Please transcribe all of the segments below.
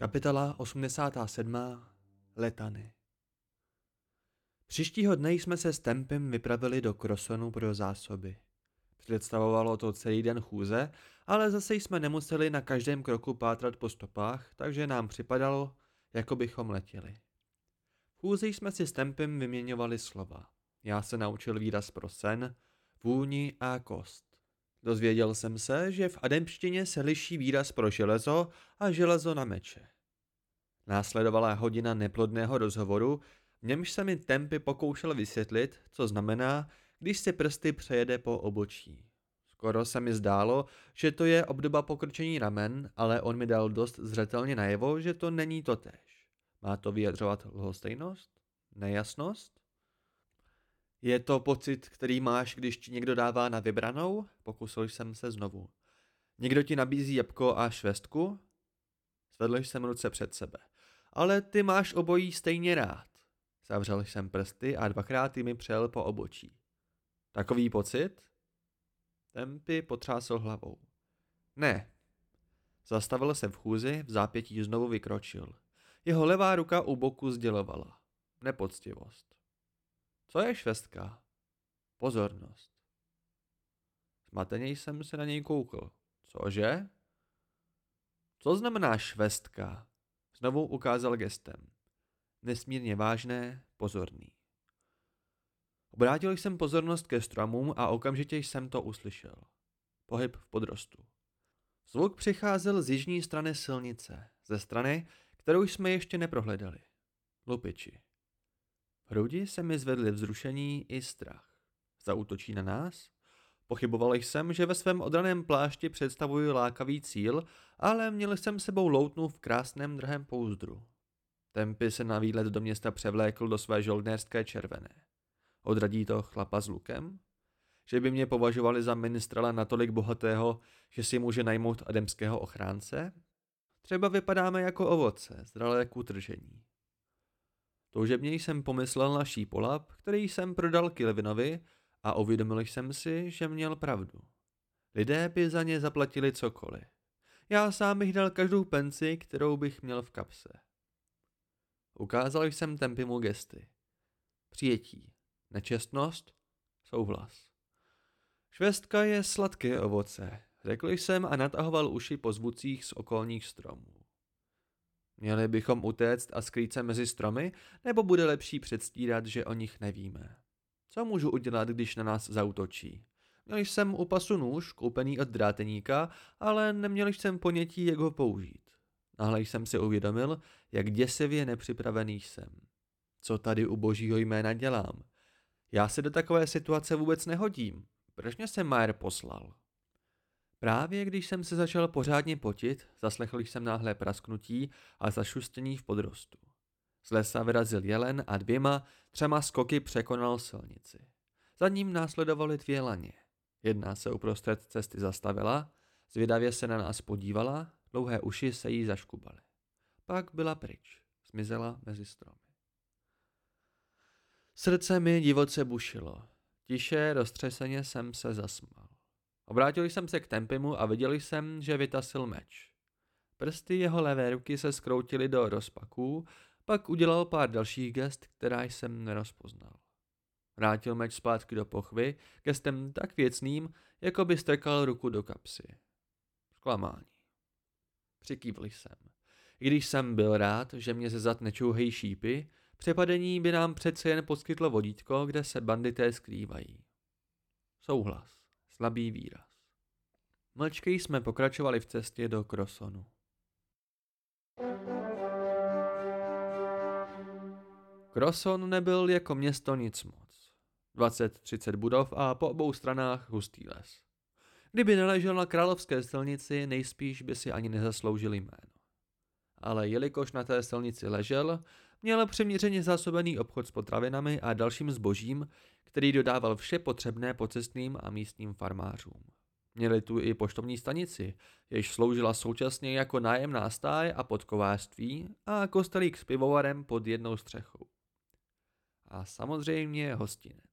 Kapitola 87. Letany Příštího dne jsme se s Tempem vypravili do Krosonu pro zásoby. Představovalo to celý den chůze, ale zase jsme nemuseli na každém kroku pátrat po stopách, takže nám připadalo, jako bychom letěli. V chůzi jsme si s Tempem vyměňovali slova. Já se naučil výraz pro sen, vůni a kost. Dozvěděl jsem se, že v adempštině se liší výraz pro železo a železo na meče. Následovala hodina neplodného rozhovoru, v němž se mi tempy pokoušel vysvětlit, co znamená, když si prsty přejede po obočí. Skoro se mi zdálo, že to je obdoba pokrčení ramen, ale on mi dal dost zřetelně najevo, že to není to tež. Má to vyjadřovat lhostejnost? Nejasnost? Je to pocit, který máš, když ti někdo dává na vybranou? Pokusil jsem se znovu. Někdo ti nabízí jabko a švestku? Zvedl jsem ruce před sebe. Ale ty máš obojí stejně rád. Zavřel jsem prsty a dvakrát mi přel po obočí. Takový pocit? Tempy potřásl hlavou. Ne. Zastavil se v chůzi, v zápětí znovu vykročil. Jeho levá ruka u boku sdělovala. Nepoctivost. Co je švestka? Pozornost. Smateně jsem se na něj koukl. Cože? Co znamená švestka? Znovu ukázal gestem. Nesmírně vážné, pozorný. Obrátil jsem pozornost ke stromům a okamžitě jsem to uslyšel. Pohyb v podrostu. Zvuk přicházel z jižní strany silnice, ze strany, kterou jsme ještě neprohledali. Lupiči. V hrudi se mi zvedly vzrušení i strach. Zautočí na nás? Pochyboval jsem, že ve svém odraném plášti představuji lákavý cíl, ale měl jsem sebou loutnu v krásném drahém pouzdru. Tempy se na výlet do města převlékl do své žoldnérské červené. Odradí to chlapa s lukem? Že by mě považovali za ministrala natolik bohatého, že si může najmout ademského ochránce? Třeba vypadáme jako ovoce, zralé k utržení. Toužebně jsem pomyslel na šípolap, který jsem prodal Kilvinovi a uvědomil jsem si, že měl pravdu. Lidé by za ně zaplatili cokoliv. Já sám bych dal každou penci, kterou bych měl v kapse. Ukázal jsem Tempimu gesty. Přijetí, nečestnost, souhlas. Švestka je sladké ovoce, řekl jsem a natahoval uši po zvucích z okolních stromů. Měli bychom utéct a skrýt se mezi stromy, nebo bude lepší předstírat, že o nich nevíme? Co můžu udělat, když na nás zautočí? Měl jsem u pasu nůž, koupený od dráteníka, ale neměl jsem ponětí, jak ho použít. Nahle jsem si uvědomil, jak děsivě nepřipravený jsem. Co tady u božího jména dělám? Já se do takové situace vůbec nehodím. Proč mě se Majer poslal? Právě když jsem se začal pořádně potit, zaslechl jsem náhle prasknutí a zašustění v podrostu. Z lesa vyrazil jelen a dvěma, třema skoky překonal silnici. Za ním následovaly dvě laně. Jedna se uprostřed cesty zastavila, zvědavě se na nás podívala, dlouhé uši se jí zaškubaly. Pak byla pryč, zmizela mezi stromy. Srdce mi divoce bušilo. Tiše, roztřeseně jsem se zasmál. Obrátil jsem se k Tempimu a viděl jsem, že vytasil meč. Prsty jeho levé ruky se skroutily do rozpaků, pak udělal pár dalších gest, která jsem nerozpoznal. Vrátil meč zpátky do pochvy, gestem tak věcným, jako by strkal ruku do kapsy. Zklamání. Přikývl jsem. I když jsem byl rád, že mě ze zad nečouhejí šípy, přepadení by nám přece jen poskytlo vodítko, kde se bandité skrývají. Souhlas. Slabý výraz. Mlčky jsme pokračovali v cestě do Krosonu. Kroson nebyl jako město nic moc. 20-30 budov a po obou stranách hustý les. Kdyby neležel na královské silnici, nejspíš by si ani nezasloužil jméno. Ale jelikož na té silnici ležel, měl přiměřeně zásobený obchod s potravinami a dalším zbožím, který dodával vše potřebné pocestným a místním farmářům. Měli tu i poštovní stanici, jež sloužila současně jako nájemná stáj a podkovářství a kostelík s pivovarem pod jednou střechou. A samozřejmě hostinec.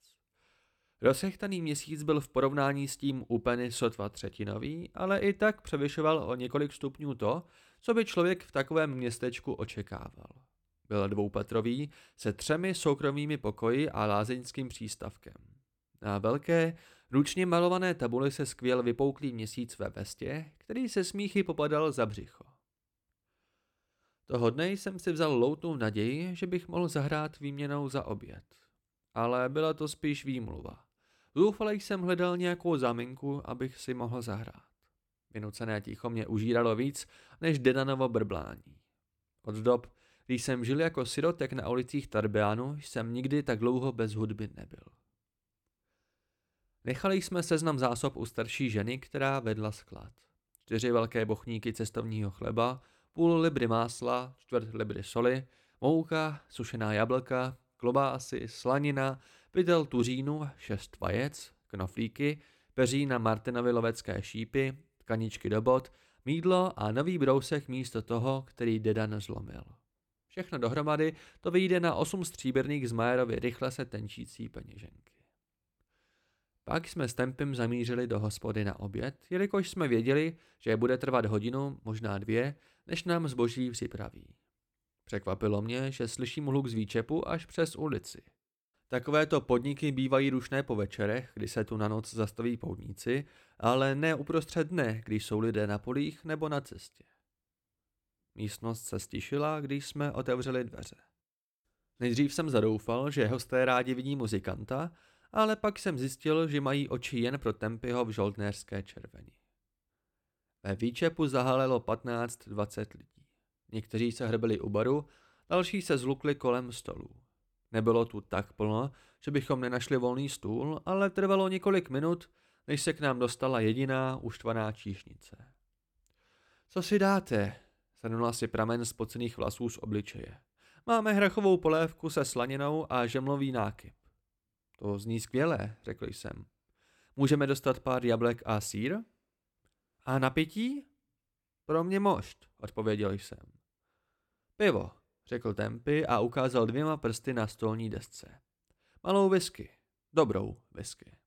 Rozechtaný měsíc byl v porovnání s tím úplně sotva třetinový, ale i tak převyšoval o několik stupňů to, co by člověk v takovém městečku očekával. Byl dvoupatrový se třemi soukromými pokoji a lázeňským přístavkem. Na velké, ručně malované tabuli se skvěl vypouklý měsíc ve vestě, který se smíchy popadal za břicho. Toho dne jsem si vzal loutnou naději, že bych mohl zahrát výměnou za oběd. Ale byla to spíš výmluva. Zoufale jsem hledal nějakou záminku, abych si mohl zahrát. Vynucené ticho mě užíralo víc než Dedanovo brblání. Od dob, když jsem žil jako sirotek na ulicích Tarbeánu, jsem nikdy tak dlouho bez hudby nebyl. Nechali jsme seznam zásob u starší ženy, která vedla sklad. Čtyři velké bochníky cestovního chleba, půl libry másla, čtvrt libry soli, mouka, sušená jablka, klobásy, slanina, pytel tuřínu, šest vajec, knoflíky, peří na Martinovi lovecké šípy, tkaničky do bot, mídlo a nový brousek místo toho, který Dedan zlomil. Všechno dohromady to vyjde na osm stříbrných z Majerovy rychle se tenčící peněženky. Pak jsme s tempem zamířili do hospody na oběd, jelikož jsme věděli, že bude trvat hodinu, možná dvě, než nám zboží připraví. Překvapilo mě, že slyším hluk z výčepu až přes ulici. Takovéto podniky bývají rušné po večerech, kdy se tu na noc zastaví poutníci, ale ne uprostřed dne, když jsou lidé na polích nebo na cestě. Místnost se stišila, když jsme otevřeli dveře. Nejdřív jsem zadoufal, že hosté rádi vidí muzikanta, ale pak jsem zjistil, že mají oči jen pro Tempyho v žoldnérské červeni. Ve výčepu zahalelo 15-20 lidí. Někteří se hrbili u baru, další se zlukli kolem stolů. Nebylo tu tak plno, že bychom nenašli volný stůl, ale trvalo několik minut, než se k nám dostala jediná uštvaná číšnice. Co si dáte? Zhrnula si pramen spocených vlasů z obličeje. Máme hrachovou polévku se slaninou a žemlový nákyp. To zní skvěle, řekl jsem. Můžeme dostat pár jablek a sír? A napití? Pro mě mošt, odpověděl jsem. Pivo, řekl Tempy a ukázal dvěma prsty na stolní desce. Malou whisky. Dobrou whisky.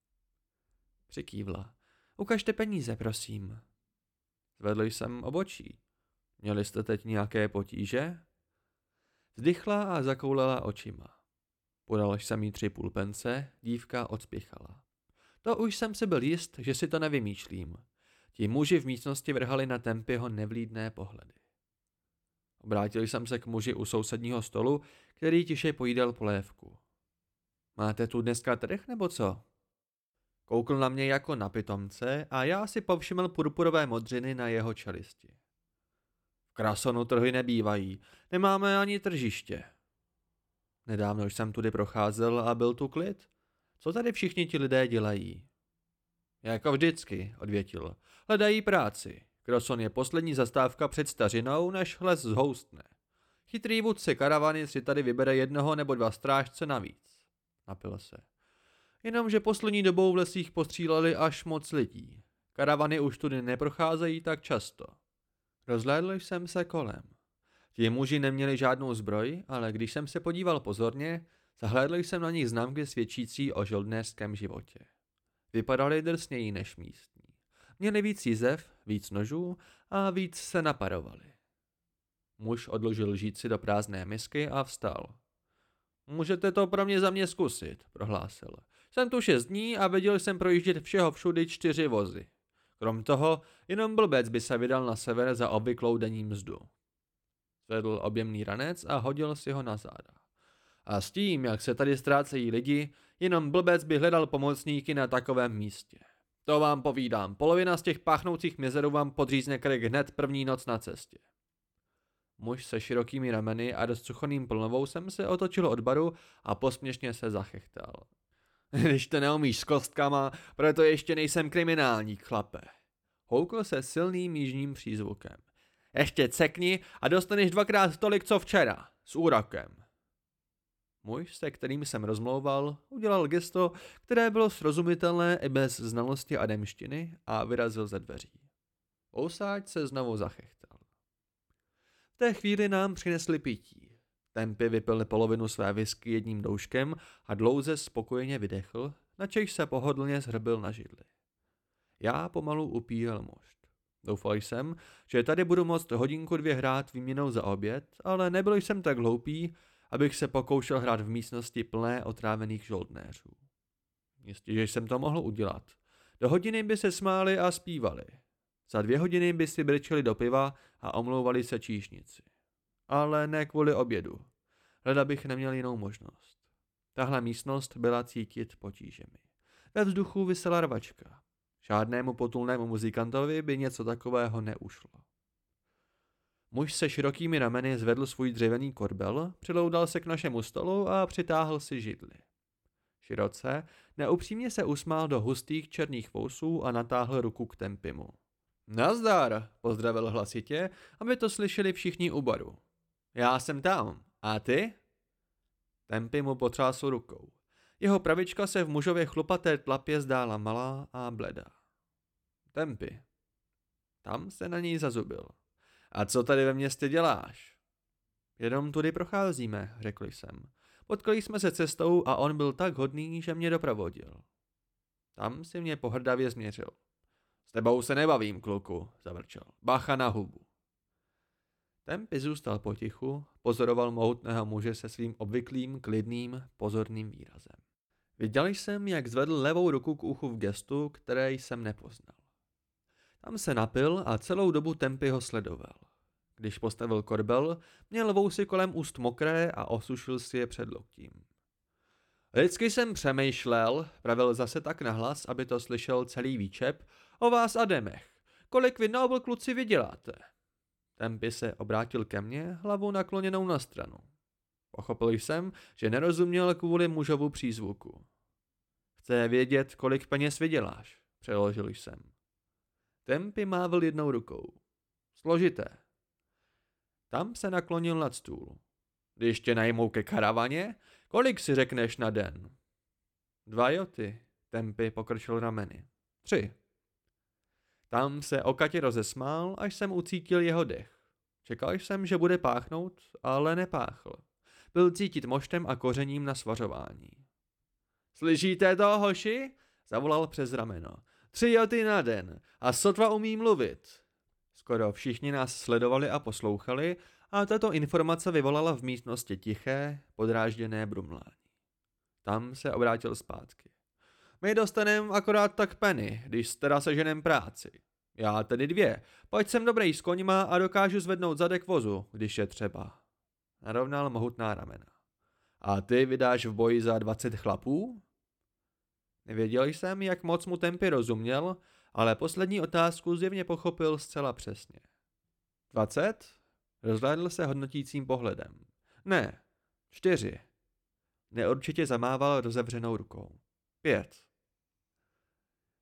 Přikývla. Ukažte peníze, prosím. Zvedl jsem obočí. Měli jste teď nějaké potíže? Vzdychla a zakoulala očima. Podal jsem jí tři půlpence, dívka odspěchala. To už jsem si byl jist, že si to nevymýšlím. Ti muži v místnosti vrhali na Tempyho nevlídné pohledy. Obrátil jsem se k muži u sousedního stolu, který tiše pojídal polévku. Máte tu dneska trh nebo co? Koukl na mě jako na pitomce a já si povšiml purpurové modřiny na jeho čelisti. V Krasonu trhy nebývají, nemáme ani tržiště. Nedávno jsem tudy procházel a byl tu klid. Co tady všichni ti lidé dělají? Jako vždycky, odvětil. Hledají práci. Kroson je poslední zastávka před stařinou, než les zhoustne. Chytrý vůdce karavany si tady vybere jednoho nebo dva strážce navíc. Napil se. Jenomže poslední dobou v lesích postříleli až moc lidí. Karavany už tudy neprocházejí tak často. Rozhlédl jsem se kolem. Ti muži neměli žádnou zbroj, ale když jsem se podíval pozorně, zahlédl jsem na nich známky svědčící o žoldnéřském životě. Vypadali drsněji než místní. Měli víc jizev, víc nožů a víc se naparovali. Muž odložil lžíci do prázdné misky a vstal. Můžete to pro mě za mě zkusit, prohlásil. Jsem tu šest dní a viděl jsem projíždět všeho všudy čtyři vozy. Krom toho, jenom blbec by se vydal na sever za obvyklou denní mzdu. Zvedl objemný ranec a hodil si ho na záda. A s tím, jak se tady ztrácejí lidi, jenom blbec by hledal pomocníky na takovém místě. To vám povídám, polovina z těch páchnoucích mězerů vám podřízne krek hned první noc na cestě. Muž se širokými rameny a rozcuchoným plnovou jsem se otočil od baru a posměšně se zachechtal. Když to neumíš s kostkama, proto ještě nejsem kriminální, chlape. Houkl se silným jižním přízvukem. Ještě cekni a dostaneš dvakrát tolik, co včera, s úrokem. Muž, se kterým jsem rozmlouval, udělal gesto, které bylo srozumitelné i bez znalosti ademštiny a vyrazil ze dveří. Ousáč se znovu zachechtal. V té chvíli nám přinesli pití. Tempy vypil polovinu své whisky jedním douškem a dlouze spokojeně vydechl, načež se pohodlně zhrbil na židli. Já pomalu upíjel mošt. Doufal jsem, že tady budu moct hodinku dvě hrát výměnou za oběd, ale nebyl jsem tak hloupý, abych se pokoušel hrát v místnosti plné otrávených žoldnéřů. Jistě, že jsem to mohl udělat. Do hodiny by se smáli a zpívali. Za dvě hodiny by si brčeli do piva a omlouvali se číšnici. Ale ne kvůli obědu. Hleda bych neměl jinou možnost. Tahle místnost byla cítit potížemi. Ve vzduchu vysela rvačka. Žádnému potulnému muzikantovi by něco takového neušlo. Muž se širokými rameny zvedl svůj dřevěný korbel, přiloudal se k našemu stolu a přitáhl si židli. Široce, neupřímně se usmál do hustých černých vousů a natáhl ruku k tempimu. Nazdar, pozdravil hlasitě, aby to slyšeli všichni u baru. Já jsem tam. A ty? Tempy mu potřásl rukou. Jeho pravička se v mužově chlupaté tlapě zdála malá a bledá. Tempy. Tam se na něj zazubil. A co tady ve městě děláš? Jenom tudy procházíme, řekl jsem. Potkali jsme se cestou a on byl tak hodný, že mě doprovodil. Tam si mě pohrdavě změřil. S tebou se nebavím, kluku, zavrčel. Bacha na hubu. Tempy zůstal potichu, pozoroval mohutného muže se svým obvyklým, klidným, pozorným výrazem. Viděl jsem, jak zvedl levou ruku k uchu v gestu, které jsem nepoznal. Tam se napil a celou dobu Tempy ho sledoval. Když postavil korbel, měl vousy kolem úst mokré a osušil si je před loktím. Vždycky jsem přemýšlel, pravil zase tak nahlas, aby to slyšel celý výčep, o vás a demech. Kolik vy kluci vyděláte? Tempy se obrátil ke mně, hlavou nakloněnou na stranu. Pochopil jsem, že nerozuměl kvůli mužovu přízvuku. Chce vědět, kolik peněz vyděláš, přeložil jsem. Tempy mávl jednou rukou. Složité. Tam se naklonil nad stůl. Když tě najmou ke karavaně, kolik si řekneš na den? Dva joty, Tempy pokrčil rameny. Tři. Tam se okatě rozesmál, až jsem ucítil jeho dech. Čekal jsem, že bude páchnout, ale nepáchl. Byl cítit moštem a kořením na svařování. Slyšíte to, hoši? Zavolal přes rameno. Tři joty na den a sotva umí mluvit. Skoro všichni nás sledovali a poslouchali a tato informace vyvolala v místnosti tiché, podrážděné brumlání. Tam se obrátil zpátky. My dostanem akorát tak peny, když teda seženem práci. Já tedy dvě. Pojď jsem dobrý s koňma a dokážu zvednout zadek vozu, když je třeba. Narovnal mohutná ramena. A ty vydáš v boji za 20 chlapů? Nevěděl jsem, jak moc mu tempy rozuměl, ale poslední otázku zjevně pochopil zcela přesně. 20? Rozhlédl se hodnotícím pohledem. Ne, čtyři. Neurčitě zamával rozevřenou rukou. Pět.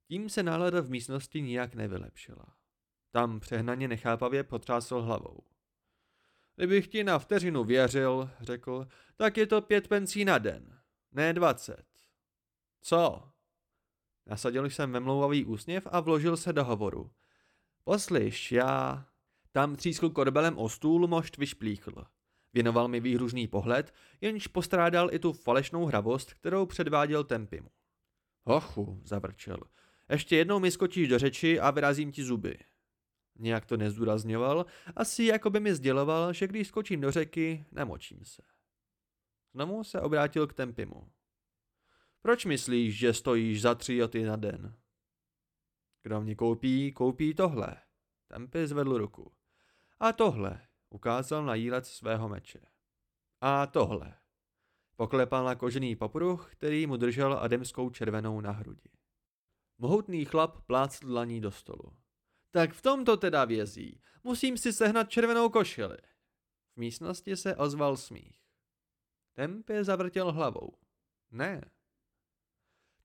Tím se nálada v místnosti nijak nevylepšila. Tam přehnaně nechápavě potřásl hlavou. Kdybych ti na vteřinu věřil, řekl, tak je to pět pencí na den, ne dvacet. Co? Nasadil jsem memlouvavý úsměv a vložil se do hovoru. Poslyš, já... Tam třískl korbelem o stůl, mošt vyšplíchl. Věnoval mi výhružný pohled, jenž postrádal i tu falešnou hravost, kterou předváděl Tempimu. Hochu, zavrčel, ještě jednou mi skočíš do řeči a vyrazím ti zuby. Nějak to nezdůrazňoval, asi jako by mi sděloval, že když skočím do řeky, nemočím se. Znovu se obrátil k Tempimu. Proč myslíš, že stojíš za tři joty na den? Kdo mě koupí, koupí tohle. Tempy zvedl ruku. A tohle, ukázal na jílec svého meče. A tohle. Poklepal na kožený popruh, který mu držel ademskou červenou na hrudi. Mohutný chlap plácl dlaní do stolu. Tak v tom to teda vězí. Musím si sehnat červenou košili. V místnosti se ozval smích. Tempě zavrtěl hlavou. Ne.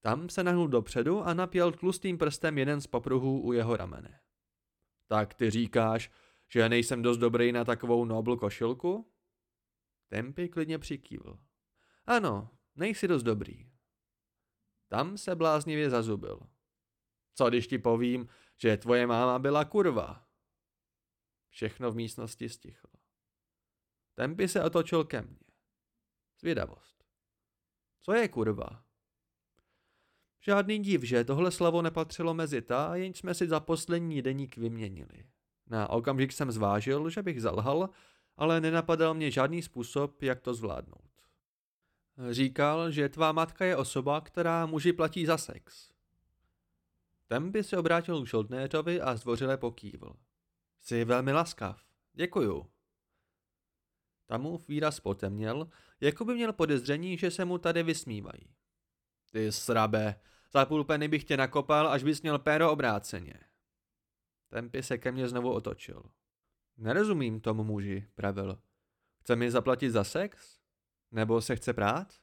Tam se nahnul dopředu a napěl tlustým prstem jeden z popruhů u jeho ramene. Tak ty říkáš, že nejsem dost dobrý na takovou nobl košilku? Tempy klidně přikývl. Ano, nejsi dost dobrý. Tam se bláznivě zazubil. Co když ti povím, že tvoje máma byla kurva? Všechno v místnosti stichlo. Tempy se otočil ke mně. Zvědavost. Co je kurva? Žádný div, že tohle slovo nepatřilo mezi ta, jenž jsme si za poslední deník vyměnili. Na okamžik jsem zvážil, že bych zalhal, ale nenapadal mě žádný způsob, jak to zvládnout. Říkal, že tvá matka je osoba, která muži platí za sex. Tempy se obrátil k žoldnéřovi a zdvořile pokývl. Jsi velmi laskav. Děkuju. Tamův výraz potemněl, jako by měl podezření, že se mu tady vysmívají. Ty srabe, za půl peny bych tě nakopal, až bys měl péro obráceně. Tempy se ke mně znovu otočil. Nerozumím tomu muži, pravil. Chce mi zaplatit za sex? Nebo se chce prát?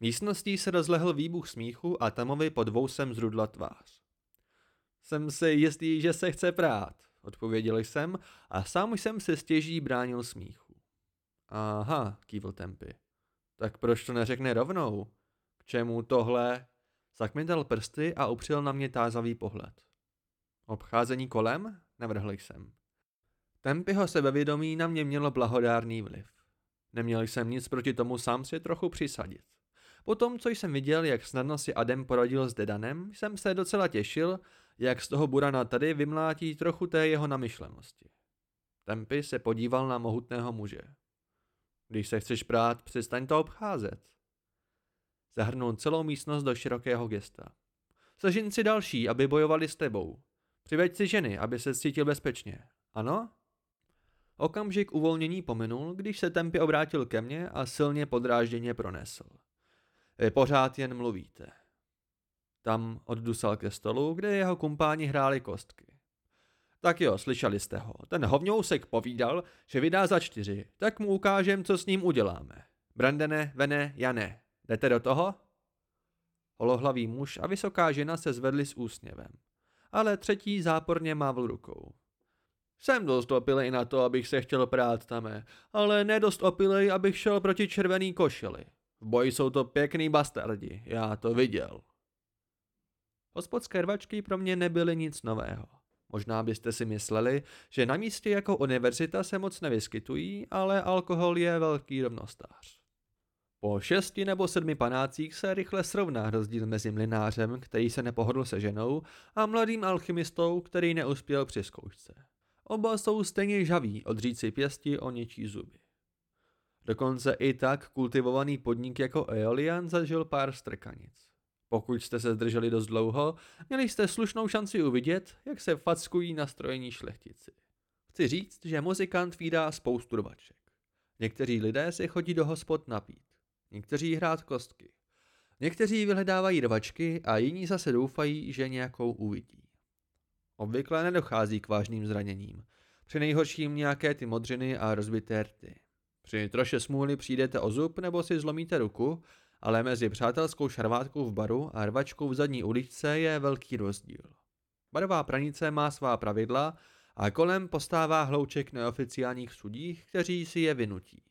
Místností se rozlehl výbuch smíchu a Tamovi pod vousem zrudla tvář. Jsem si jistý, že se chce prát, odpověděl jsem a sám jsem se stěží bránil smíchu. Aha, kývl Tempy. Tak proč to neřekne rovnou? K čemu tohle? Zakmindal prsty a upřel na mě tázavý pohled. Obcházení kolem? Navrhl jsem. Tempyho sebevědomí na mě mělo blahodárný vliv. Neměl jsem nic proti tomu sám si trochu přisadit. Po tom, co jsem viděl, jak snadno si Adem poradil s Dedanem, jsem se docela těšil, jak z toho Burana tady vymlátí trochu té jeho namyšlenosti. Tempy se podíval na mohutného muže. Když se chceš prát, přestaň to obcházet. Zahrnul celou místnost do širokého gesta. Sežin si další, aby bojovali s tebou. Přiveď si ženy, aby se cítil bezpečně. Ano? Okamžik uvolnění pominul, když se Tempy obrátil ke mně a silně podrážděně pronesl. Vy pořád jen mluvíte. Tam oddusal ke stolu, kde jeho kumpáni hráli kostky. Tak jo, slyšeli jste ho. Ten hovňousek povídal, že vydá za čtyři, tak mu ukážem, co s ním uděláme. Brandene, Vene, Jane, jdete do toho? Holohlavý muž a vysoká žena se zvedli s úsměvem, ale třetí záporně mávl rukou. Jsem dost opilej na to, abych se chtěl prát tamé, ale nedost opilej, abych šel proti červený košili. V boji jsou to pěkný bastardi, já to viděl. Hospodské rvačky pro mě nebyly nic nového. Možná byste si mysleli, že na místě jako univerzita se moc nevyskytují, ale alkohol je velký rovnostář. Po šesti nebo sedmi panácích se rychle srovná rozdíl mezi mlinářem, který se nepohodl se ženou, a mladým alchymistou, který neuspěl při zkoušce. Oba jsou stejně žaví odřít si pěsti o něčí zuby. Dokonce i tak kultivovaný podnik jako Eolian zažil pár strkanic. Pokud jste se zdrželi dost dlouho, měli jste slušnou šanci uvidět, jak se fackují nastrojení šlechtici. Chci říct, že muzikant vydá spoustu rvaček. Někteří lidé si chodí do hospod napít. Někteří hrát kostky. Někteří vyhledávají rvačky a jiní zase doufají, že nějakou uvidí. Obvykle nedochází k vážným zraněním. Při nejhorším nějaké ty modřiny a rozbité rty. Při troše smůly přijdete o zub nebo si zlomíte ruku, ale mezi přátelskou šarvátkou v baru a rvačkou v zadní uličce je velký rozdíl. Barová pranice má svá pravidla a kolem postává hlouček neoficiálních sudích, kteří si je vynutí.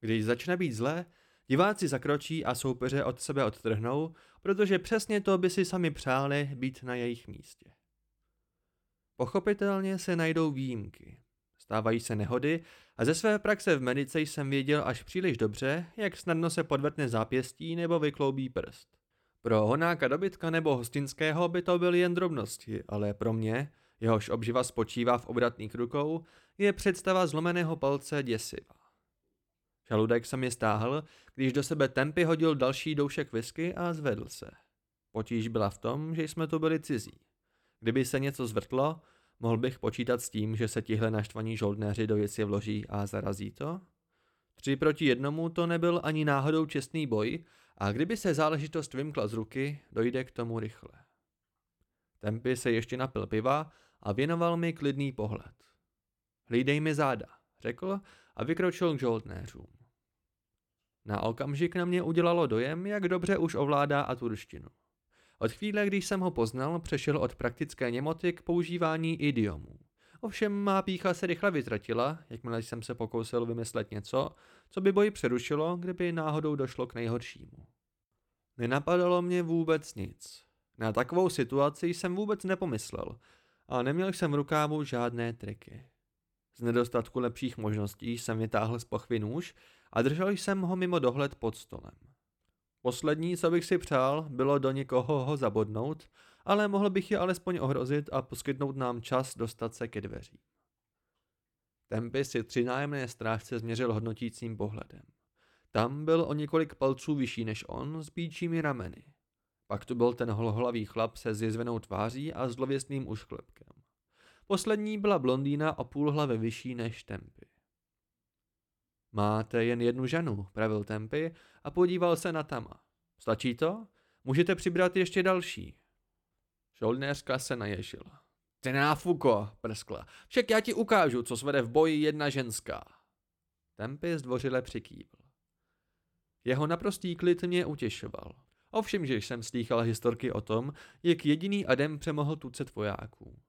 Když začne být zlé, diváci zakročí a soupeře od sebe odtrhnou, protože přesně to by si sami přáli být na jejich místě. Pochopitelně se najdou výjimky. Stávají se nehody a ze své praxe v medice jsem věděl až příliš dobře, jak snadno se podvetne zápěstí nebo vykloubí prst. Pro honáka dobytka nebo hostinského by to byly jen drobnosti, ale pro mě, jehož obživa spočívá v obratných rukou, je představa zlomeného palce děsivá. Žaludek se mi stáhl, když do sebe tempy hodil další doušek whisky a zvedl se. Potíž byla v tom, že jsme tu byli cizí. Kdyby se něco zvrtlo, mohl bych počítat s tím, že se tihle naštvaní žoldnéři do věci vloží a zarazí to? Tři proti jednomu to nebyl ani náhodou čestný boj a kdyby se záležitost vymkla z ruky, dojde k tomu rychle. Tempy se ještě napil piva a věnoval mi klidný pohled. Hlídej mi záda, řekl a vykročil k žoldnéřům. Na okamžik na mě udělalo dojem, jak dobře už ovládá aturštinu. Od chvíle, když jsem ho poznal, přešel od praktické němoty k používání idiomů. Ovšem má pícha se rychle vytratila, jakmile jsem se pokusil vymyslet něco, co by boj přerušilo, kdyby náhodou došlo k nejhoršímu. Nenapadalo mě vůbec nic. Na takovou situaci jsem vůbec nepomyslel a neměl jsem v rukávu žádné triky. Z nedostatku lepších možností jsem vytáhl z pochvy nůž a držel jsem ho mimo dohled pod stolem. Poslední, co bych si přál, bylo do někoho ho zabodnout, ale mohl bych je alespoň ohrozit a poskytnout nám čas dostat se ke dveřím. Tempy si tři nájemné strážce změřil hodnotícím pohledem. Tam byl o několik palců vyšší než on s bíčími rameny. Pak tu byl ten holohlavý chlap se zjezvenou tváří a zlověstným ušklepkem. Poslední byla blondýna o půl hlavy vyšší než Tempy. Máte jen jednu ženu, pravil Tempy a podíval se na Tama. Stačí to? Můžete přibrat ještě další. Žoldnéřka se naježila. Ty náfuko, prskla. Však já ti ukážu, co svede v boji jedna ženská. Tempy zdvořile přikývl. Jeho naprostý klid mě utěšoval. Ovšem, že jsem slýchal historky o tom, jak jediný Adem přemohl tucet vojáků.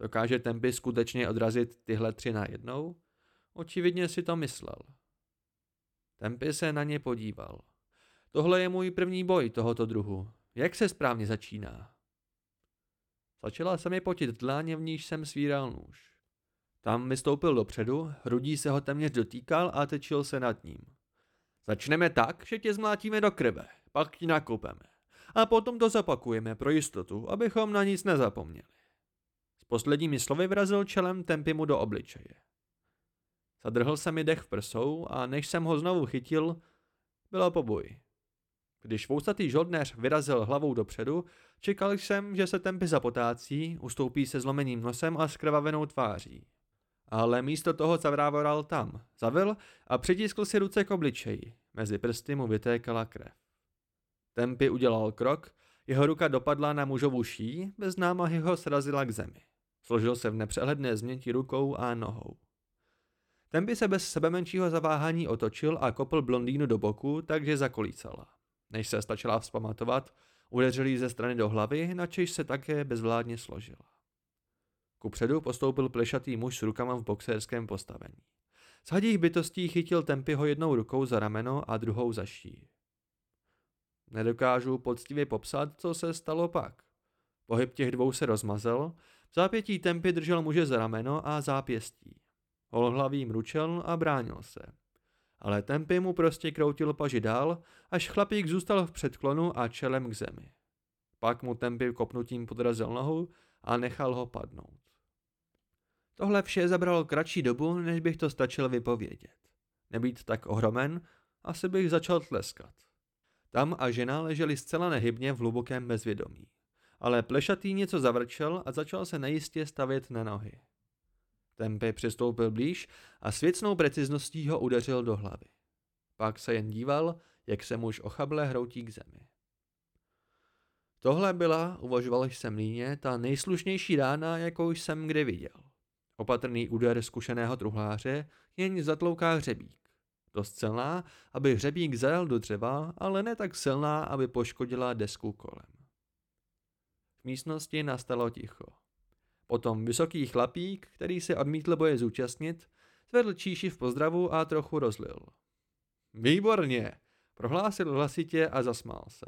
Dokáže Tempy skutečně odrazit tyhle tři na jednou? Očividně si to myslel. Tempy se na ně podíval. Tohle je můj první boj tohoto druhu. Jak se správně začíná? Začala se mi potit dláně, v níž jsem svíral nůž. Tam vystoupil dopředu, hrudí se ho téměř dotýkal a tečil se nad ním. Začneme tak, že tě zmlátíme do krve, pak ti nakopeme. A potom to zapakujeme pro jistotu, abychom na nic nezapomněli. S posledními slovy vrazil čelem tempy mu do obličeje. Zadrhl se mi dech v prsou a než jsem ho znovu chytil, bylo po boji. Když vousatý žoldnéř vyrazil hlavou dopředu, čekal jsem, že se tempy zapotácí, ustoupí se zlomeným nosem a skrvavenou tváří. Ale místo toho zavrávoral tam, zavil a přitiskl si ruce k obličeji. Mezi prsty mu vytékala krev. Tempy udělal krok, jeho ruka dopadla na mužovu ší, bez námahy ho srazila k zemi. Složil se v nepřehledné změti rukou a nohou. Tempy se bez sebe menšího zaváhání otočil a kopl blondýnu do boku, takže zakolícala. Než se stačila vzpamatovat, udeřil jí ze strany do hlavy, načež se také bezvládně složila. Kupředu postoupil plešatý muž s rukama v boxerském postavení. Z hadích bytostí chytil Tempyho jednou rukou za rameno a druhou za ší. Nedokážu poctivě popsat, co se stalo pak. Pohyb těch dvou se rozmazel, v zápětí Tempy držel muže za rameno a zápěstí. Holhlavý mručel a bránil se. Ale Tempy mu prostě kroutil paži dál, až chlapík zůstal v předklonu a čelem k zemi. Pak mu Tempy kopnutím podrazil nohu a nechal ho padnout. Tohle vše zabralo kratší dobu, než bych to stačil vypovědět. Nebýt tak ohromen, asi bych začal tleskat. Tam a žena leželi zcela nehybně v hlubokém bezvědomí. Ale plešatý něco zavrčel a začal se nejistě stavět na nohy. Tempy přistoupil blíž a s věcnou precizností ho udeřil do hlavy. Pak se jen díval, jak se muž ochable hroutí k zemi. Tohle byla, uvažoval jsem líně, ta nejslušnější rána, jakou jsem kdy viděl. Opatrný úder zkušeného truhláře jen zatlouká hřebík. Dost silná, aby hřebík zajel do dřeva, ale ne tak silná, aby poškodila desku kolem. V místnosti nastalo ticho. Potom vysoký chlapík, který se odmítl boje zúčastnit, zvedl číši v pozdravu a trochu rozlil. Výborně, prohlásil hlasitě a zasmál se.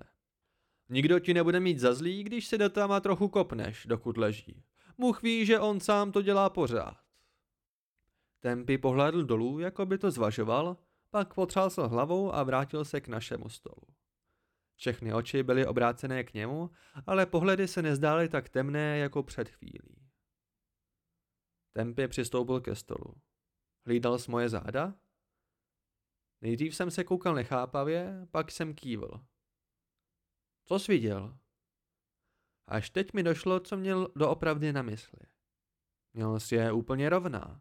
Nikdo ti nebude mít za zlý, když se do tam trochu kopneš, dokud leží. Bůh ví, že on sám to dělá pořád. Tempy pohlédl dolů, jako by to zvažoval, pak potřásl hlavou a vrátil se k našemu stolu. Všechny oči byly obrácené k němu, ale pohledy se nezdály tak temné jako před chvílí. Tempy přistoupil ke stolu. Hlídal s moje záda? Nejdřív jsem se koukal nechápavě, pak jsem kývl. Co jsi viděl? Až teď mi došlo, co měl doopravdy na mysli. Měl jsi je úplně rovná.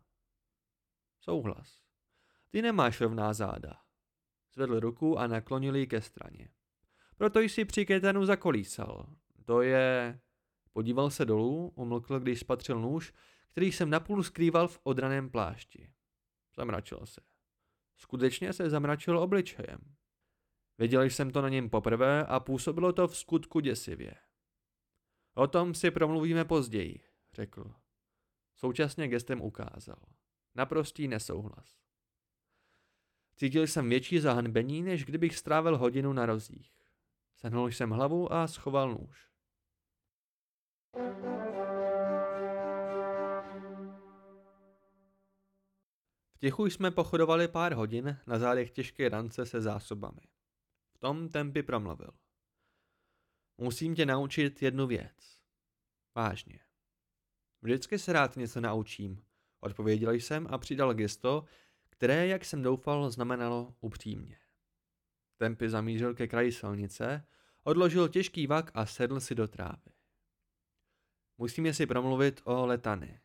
Souhlas. Ty nemáš rovná záda. Zvedl ruku a naklonil ji ke straně. Proto jsi při ketanu zakolísal. To je... Podíval se dolů, umlkl, když spatřil nůž, který jsem napůl skrýval v odraném plášti. Zamračil se. Skutečně se zamračil obličejem. Viděl jsem to na něm poprvé a působilo to v skutku děsivě. O tom si promluvíme později, řekl. Současně gestem ukázal. Naprostý nesouhlas. Cítil jsem větší zahanbení, než kdybych strávil hodinu na rozích. Sehnul jsem hlavu a schoval nůž. V tichu jsme pochodovali pár hodin na zádech těžké rance se zásobami. V tom tempy promluvil. Musím tě naučit jednu věc. Vážně. Vždycky se rád něco naučím, odpověděl jsem a přidal gesto, které, jak jsem doufal, znamenalo upřímně. Tempy zamířil ke kraji silnice, odložil těžký vak a sedl si do trávy. Musíme si promluvit o letany.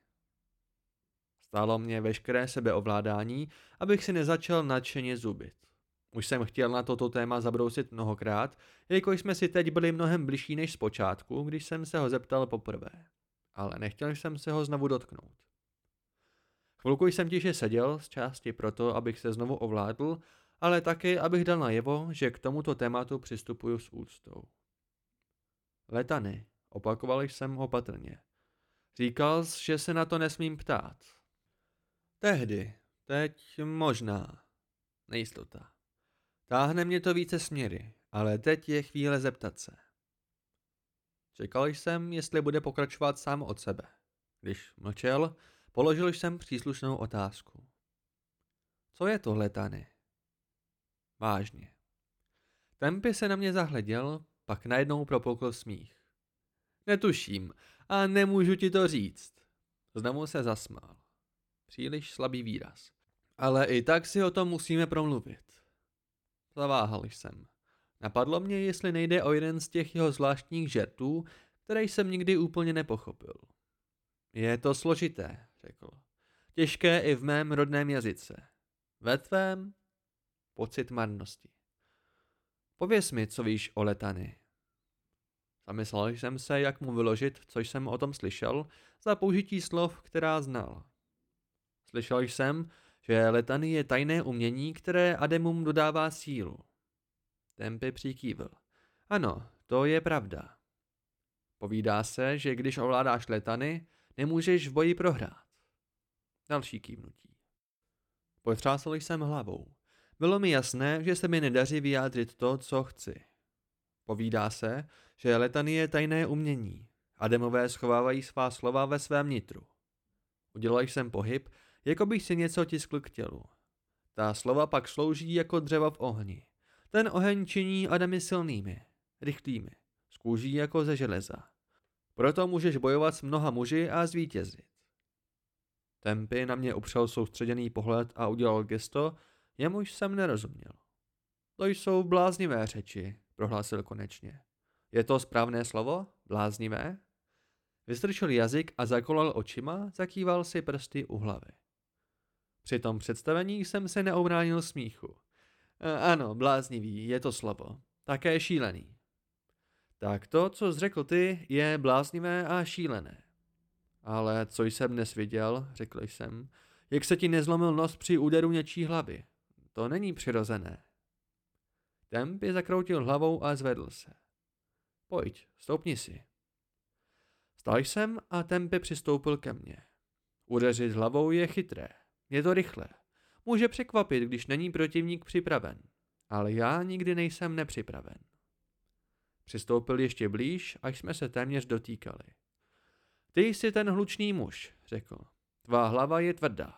Stálo mě veškeré sebeovládání, abych si nezačal nadšeně zubit. Už jsem chtěl na toto téma zabrousit mnohokrát, jelikož jsme si teď byli mnohem bližší než zpočátku, když jsem se ho zeptal poprvé. Ale nechtěl jsem se ho znovu dotknout. Chvilku jsem tiše seděl, z části proto, abych se znovu ovládl, ale taky, abych dal najevo, že k tomuto tématu přistupuju s úctou. Letany, opakoval jsem opatrně. Říkal jsi, že se na to nesmím ptát. Tehdy, teď možná. Nejistota. Táhne mě to více směry, ale teď je chvíle zeptat se. Čekal jsem, jestli bude pokračovat sám od sebe. Když mlčel, položil jsem příslušnou otázku. Co je tohle, Tany? Vážně. Tempy se na mě zahleděl, pak najednou propokl smích. Netuším a nemůžu ti to říct. Znovu se zasmál. Příliš slabý výraz. Ale i tak si o tom musíme promluvit. Zaváhal jsem. Napadlo mě, jestli nejde o jeden z těch jeho zvláštních žertů, které jsem nikdy úplně nepochopil. Je to složité, řekl. Těžké i v mém rodném jazyce. Ve tvém? Pocit marnosti. Pověz mi, co víš o letany. Zamyslel jsem se, jak mu vyložit, co jsem o tom slyšel, za použití slov, která znal. Slyšel jsem, že letany je tajné umění, které Ademum dodává sílu. Tempy přikývil. Ano, to je pravda. Povídá se, že když ovládáš letany, nemůžeš v boji prohrát. Další kývnutí. Potřásl jsem hlavou. Bylo mi jasné, že se mi nedaří vyjádřit to, co chci. Povídá se, že letany je tajné umění. Ademové schovávají svá slova ve svém nitru. Udělal jsem pohyb, jako bych si něco tiskl k tělu. Ta slova pak slouží jako dřeva v ohni. Ten oheň činí Adamy silnými, rychlými, z kůží jako ze železa. Proto můžeš bojovat s mnoha muži a zvítězit. Tempy na mě upřel soustředěný pohled a udělal gesto, jemuž jsem nerozuměl. To jsou bláznivé řeči, prohlásil konečně. Je to správné slovo? Bláznivé? Vystrčil jazyk a zakolal očima, zakýval si prsty u hlavy. Při tom představení jsem se neobránil smíchu. E, ano, bláznivý, je to slovo. Také šílený. Tak to, co jsi řekl ty, je bláznivé a šílené. Ale co jsem dnes viděl, řekl jsem, jak se ti nezlomil nos při úderu něčí hlavy. To není přirozené. Tempy zakroutil hlavou a zvedl se. Pojď, stoupni si. Stal jsem a Tempy přistoupil ke mně. Udeřit hlavou je chytré. Je to rychlé. Může překvapit, když není protivník připraven. Ale já nikdy nejsem nepřipraven. Přistoupil ještě blíž, až jsme se téměř dotýkali. Ty jsi ten hlučný muž, řekl. Tvá hlava je tvrdá.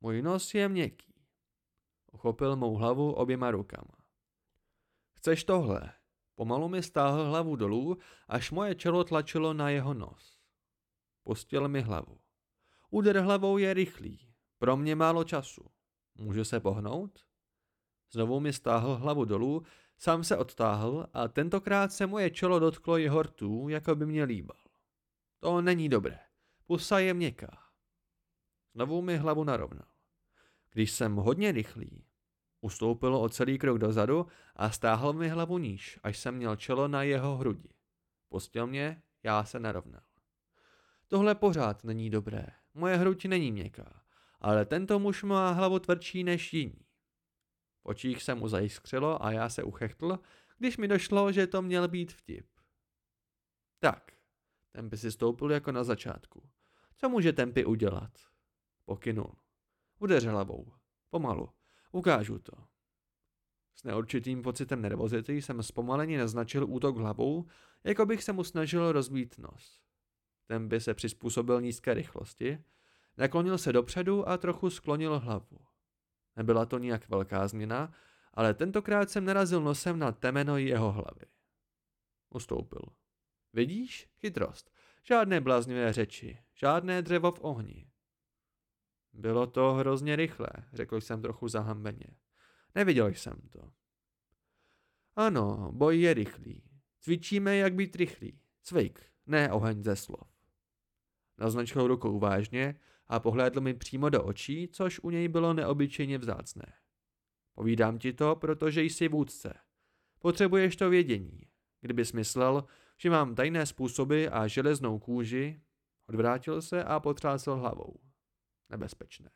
Můj nos je měkký. Uchopil mou hlavu oběma rukama. Chceš tohle? Pomalu mi stáhl hlavu dolů, až moje čelo tlačilo na jeho nos. Pustil mi hlavu. Úder hlavou je rychlý, pro mě málo času. Může se pohnout? Znovu mi stáhl hlavu dolů, sám se odtáhl a tentokrát se moje čelo dotklo jeho rtů, jako by mě líbal. To není dobré. Pusa je měkká. Znovu mi hlavu narovnal. Když jsem hodně rychlý, ustoupil o celý krok dozadu a stáhl mi hlavu níž, až jsem měl čelo na jeho hrudi. Pustil mě, já se narovnal. Tohle pořád není dobré. Moje hruď není měkká ale tento muž má hlavu tvrdší než jiní. V očích se mu zajiskřilo a já se uchechtl, když mi došlo, že to měl být vtip. Tak, ten by si stoupil jako na začátku. Co může Tempy udělat? Pokynul. Udeř hlavou. Pomalu. Ukážu to. S neurčitým pocitem nervozity jsem zpomaleně naznačil útok hlavou, jako bych se mu snažil rozbít nos. Tempy se přizpůsobil nízké rychlosti, naklonil se dopředu a trochu sklonil hlavu. Nebyla to nijak velká změna, ale tentokrát jsem narazil nosem na temeno jeho hlavy. Ustoupil. Vidíš? Chytrost. Žádné bláznivé řeči, žádné dřevo v ohni. Bylo to hrozně rychlé, řekl jsem trochu zahambeně. Neviděl jsem to. Ano, boj je rychlý. Cvičíme, jak být rychlý. Cvik, ne oheň ze slov. Naznačil rukou vážně a pohlédl mi přímo do očí, což u něj bylo neobyčejně vzácné. Povídám ti to, protože jsi vůdce. Potřebuješ to vědění. Kdyby myslel, že mám tajné způsoby a železnou kůži, odvrátil se a potřásl hlavou. Nebezpečné.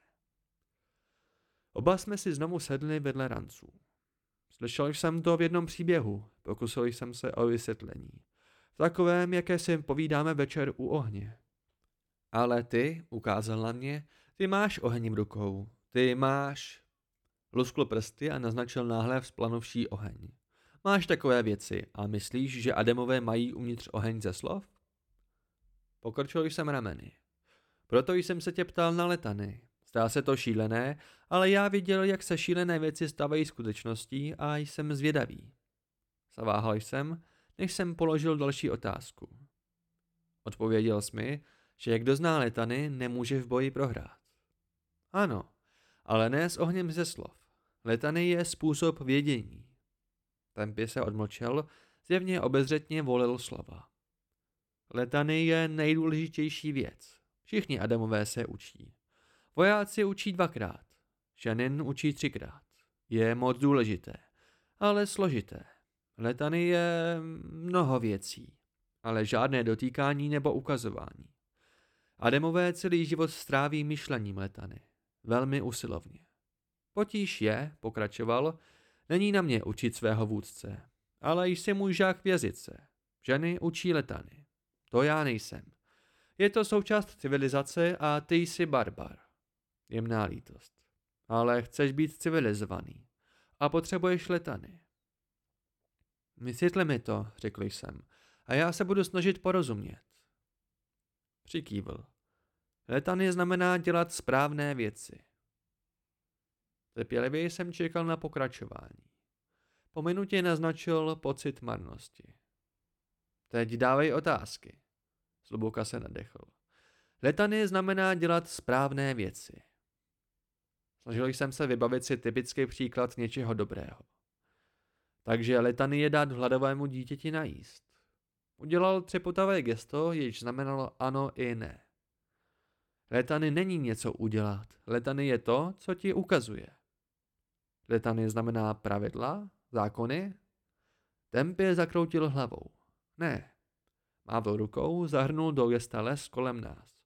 Oba jsme si znovu sedli vedle ranců. Slyšel jsem to v jednom příběhu, pokusil jsem se o vysvětlení. V takovém, jaké si povídáme večer u ohně. Ale ty, ukázal na mě, ty máš oheň rukou. Ty máš... Luskl prsty a naznačil náhle vzplanovší oheň. Máš takové věci a myslíš, že Ademové mají uvnitř oheň ze slov? Pokrčil jsem rameny. Proto jsem se tě ptal na letany. Zdá se to šílené, ale já viděl, jak se šílené věci stávají skutečností a jsem zvědavý. Zaváhal jsem, než jsem položil další otázku. Odpověděl jsi mi, že jak dozná letany, nemůže v boji prohrát. Ano, ale ne s ohněm ze slov. Letany je způsob vědění. Tempy se odmlčel, zjevně obezřetně volil slova. Letany je nejdůležitější věc. Všichni Adamové se učí. Vojáci učí dvakrát. Ženin učí třikrát. Je moc důležité, ale složité. Letany je mnoho věcí, ale žádné dotýkání nebo ukazování. Ademové celý život stráví myšlením letany. Velmi usilovně. Potíž je, pokračoval, není na mě učit svého vůdce, ale jsem můj žák v jazyce. Ženy učí letany. To já nejsem. Je to součást civilizace a ty jsi barbar. Jemná lítost. Ale chceš být civilizovaný a potřebuješ letany. Vysvětle mi to, řekl jsem, a já se budu snažit porozumět. Přikývl. Letany znamená dělat správné věci. Trpělivě jsem čekal na pokračování. Po minutě naznačil pocit marnosti. Teď dávej otázky. Zluboka se nadechl. Letany znamená dělat správné věci. Snažil jsem se vybavit si typický příklad něčeho dobrého. Takže letany je dát hladovému dítěti najíst. Udělal třepotavé gesto, jež znamenalo ano i ne. Letany není něco udělat. Letany je to, co ti ukazuje. Letany znamená pravidla, zákony. Tempě zakroutil hlavou. Ne. Mávl rukou, zahrnul do gesta les kolem nás.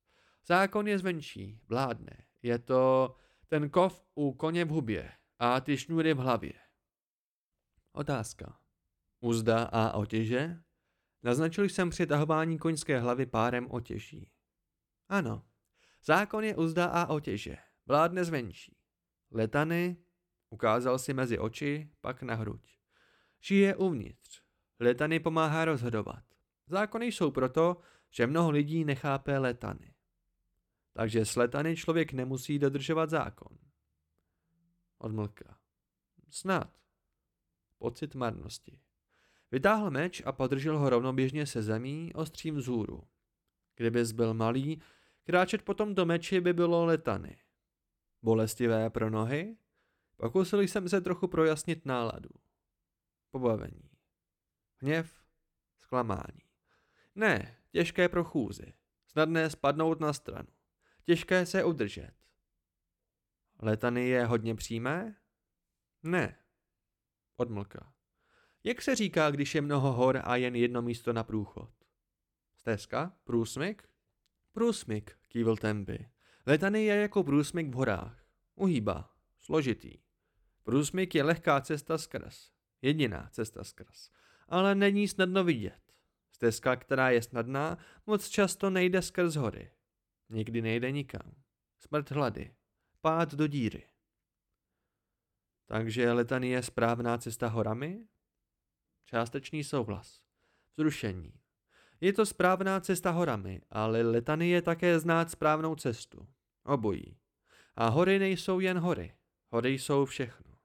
Zákon je zvenčí, vládne. Je to ten kov u koně v hubě a ty šňůry v hlavě. Otázka. Uzda a otěže? Naznačil jsem přitahování koňské hlavy párem otěží. Ano. Zákon je uzda a otěže. Vládne zvenčí. Letany ukázal si mezi oči, pak na hruď. Žije uvnitř. Letany pomáhá rozhodovat. Zákony jsou proto, že mnoho lidí nechápe letany. Takže s letany člověk nemusí dodržovat zákon. Odmlka. Snad. Pocit marnosti. Vytáhl meč a podržel ho rovnoběžně se zemí ostřím vzhůru. Kdybys byl malý, kráčet potom do meči by bylo letany. Bolestivé pro nohy? Pokusil jsem se trochu projasnit náladu. Pobavení. Hněv, zklamání. Ne, těžké pro chůzi. Snadné spadnout na stranu. Těžké se udržet. Letany je hodně přímé? Ne. Odmlka. Jak se říká, když je mnoho hor a jen jedno místo na průchod? Stezka? Průsmyk? Průsmyk, kývil Tempy. Letany je jako průsmyk v horách. Uhýba. Složitý. Průsmyk je lehká cesta skrz. Jediná cesta skrz. Ale není snadno vidět. Stezka, která je snadná, moc často nejde skrz hory. Nikdy nejde nikam. Smrt hlady. Pád do díry. Takže letany je správná cesta horami? Částečný souhlas. Vzrušení. Je to správná cesta horami, ale letany je také znát správnou cestu. Obojí. A hory nejsou jen hory. Hory jsou všechno.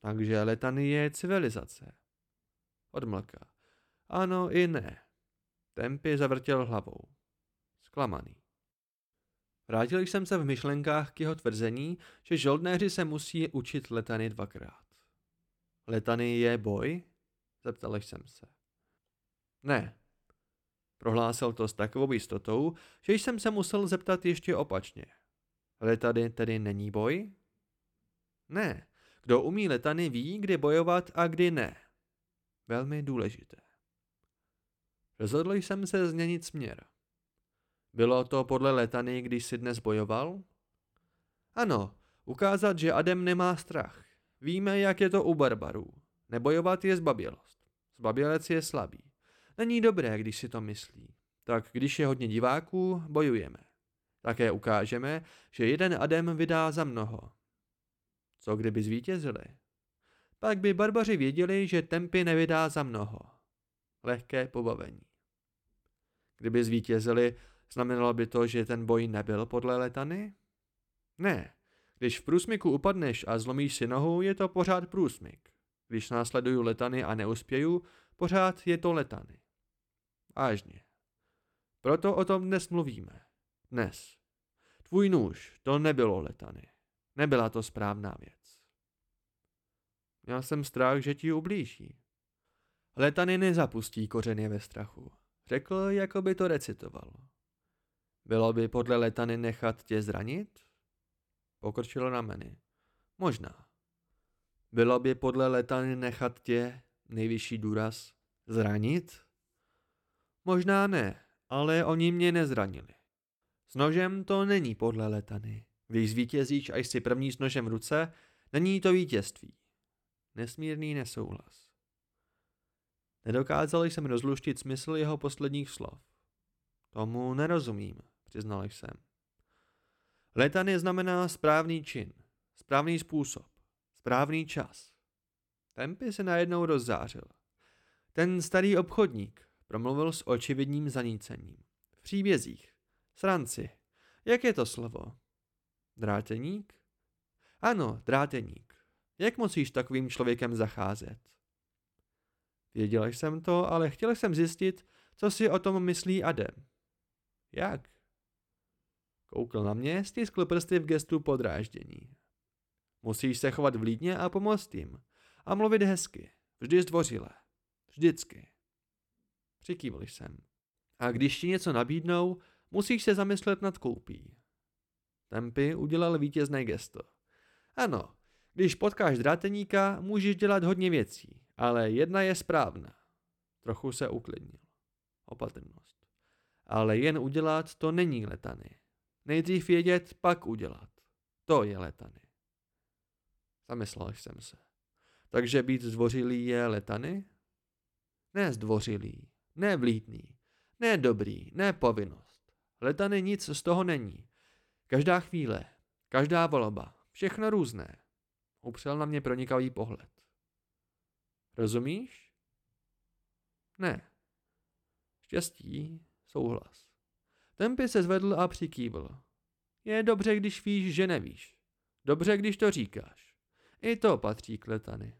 Takže letany je civilizace. Odmlka. Ano i ne. Tempy zavrtěl hlavou. Zklamaný. Vrátil jsem se v myšlenkách k jeho tvrzení, že žoldnéři se musí učit letany dvakrát. Letany je boj? Zeptal jsem se. Ne. Prohlásil to s takovou jistotou, že jsem se musel zeptat ještě opačně. Letany tedy není boj? Ne. Kdo umí letany ví, kdy bojovat a kdy ne. Velmi důležité. Rozhodl jsem se změnit směr. Bylo to podle letany, když si dnes bojoval? Ano, ukázat, že Adem nemá strach. Víme, jak je to u barbarů. Nebojovat je zbabělost. Zbabělec je slabý. Není dobré, když si to myslí. Tak když je hodně diváků, bojujeme. Také ukážeme, že jeden Adem vydá za mnoho. Co kdyby zvítězili? Pak by barbaři věděli, že tempy nevydá za mnoho. Lehké pobavení. Kdyby zvítězili, znamenalo by to, že ten boj nebyl podle letany? Ne. Když v průsmyku upadneš a zlomíš si nohu, je to pořád průsmyk. Když následuju letany a neuspěju, pořád je to letany. Vážně. Proto o tom dnes mluvíme. Dnes. Tvůj nůž, to nebylo letany. Nebyla to správná věc. Měl jsem strach, že ti ublíží. Letany nezapustí kořeny ve strachu. Řekl, jako by to recitoval. Bylo by podle letany nechat tě zranit? Pokrčil rameny. Možná. Bylo by podle letany nechat tě, nejvyšší důraz, zranit? Možná ne, ale oni mě nezranili. S nožem to není podle letany. Když zvítězíš a jsi první s nožem v ruce, není to vítězství. Nesmírný nesouhlas. Nedokázal jsem rozluštit smysl jeho posledních slov. Tomu nerozumím, přiznal jsem. Letany znamená správný čin, správný způsob, správný čas. Tempy se najednou rozzářil. Ten starý obchodník promluvil s očividním zanícením. V příbězích. Sranci. Jak je to slovo? Dráteník? Ano, dráteník. Jak musíš takovým člověkem zacházet? Věděl jsem to, ale chtěl jsem zjistit, co si o tom myslí Adem. Jak? Koukl na mě, stiskl prsty v gestu podráždění. Musíš se chovat vlídně a pomoct jim. A mluvit hezky. Vždy zdvořile. Vždycky. Přikývl jsem. A když ti něco nabídnou, musíš se zamyslet nad koupí. Tempy udělal vítězné gesto. Ano, když potkáš dráteníka, můžeš dělat hodně věcí, ale jedna je správná. Trochu se uklidnil. Opatrnost. Ale jen udělat to není letany. Nejdřív vědět, pak udělat. To je letany. Zamyslel jsem se. Takže být zdvořilý je letany? Ne zdvořilý, ne vlídný, ne dobrý, ne povinnost. Letany nic z toho není. Každá chvíle, každá volba, všechno různé. Upřel na mě pronikavý pohled. Rozumíš? Ne. Štěstí, souhlas. Tempy se zvedl a přikývl. Je dobře, když víš, že nevíš. Dobře, když to říkáš. I to patří k letany.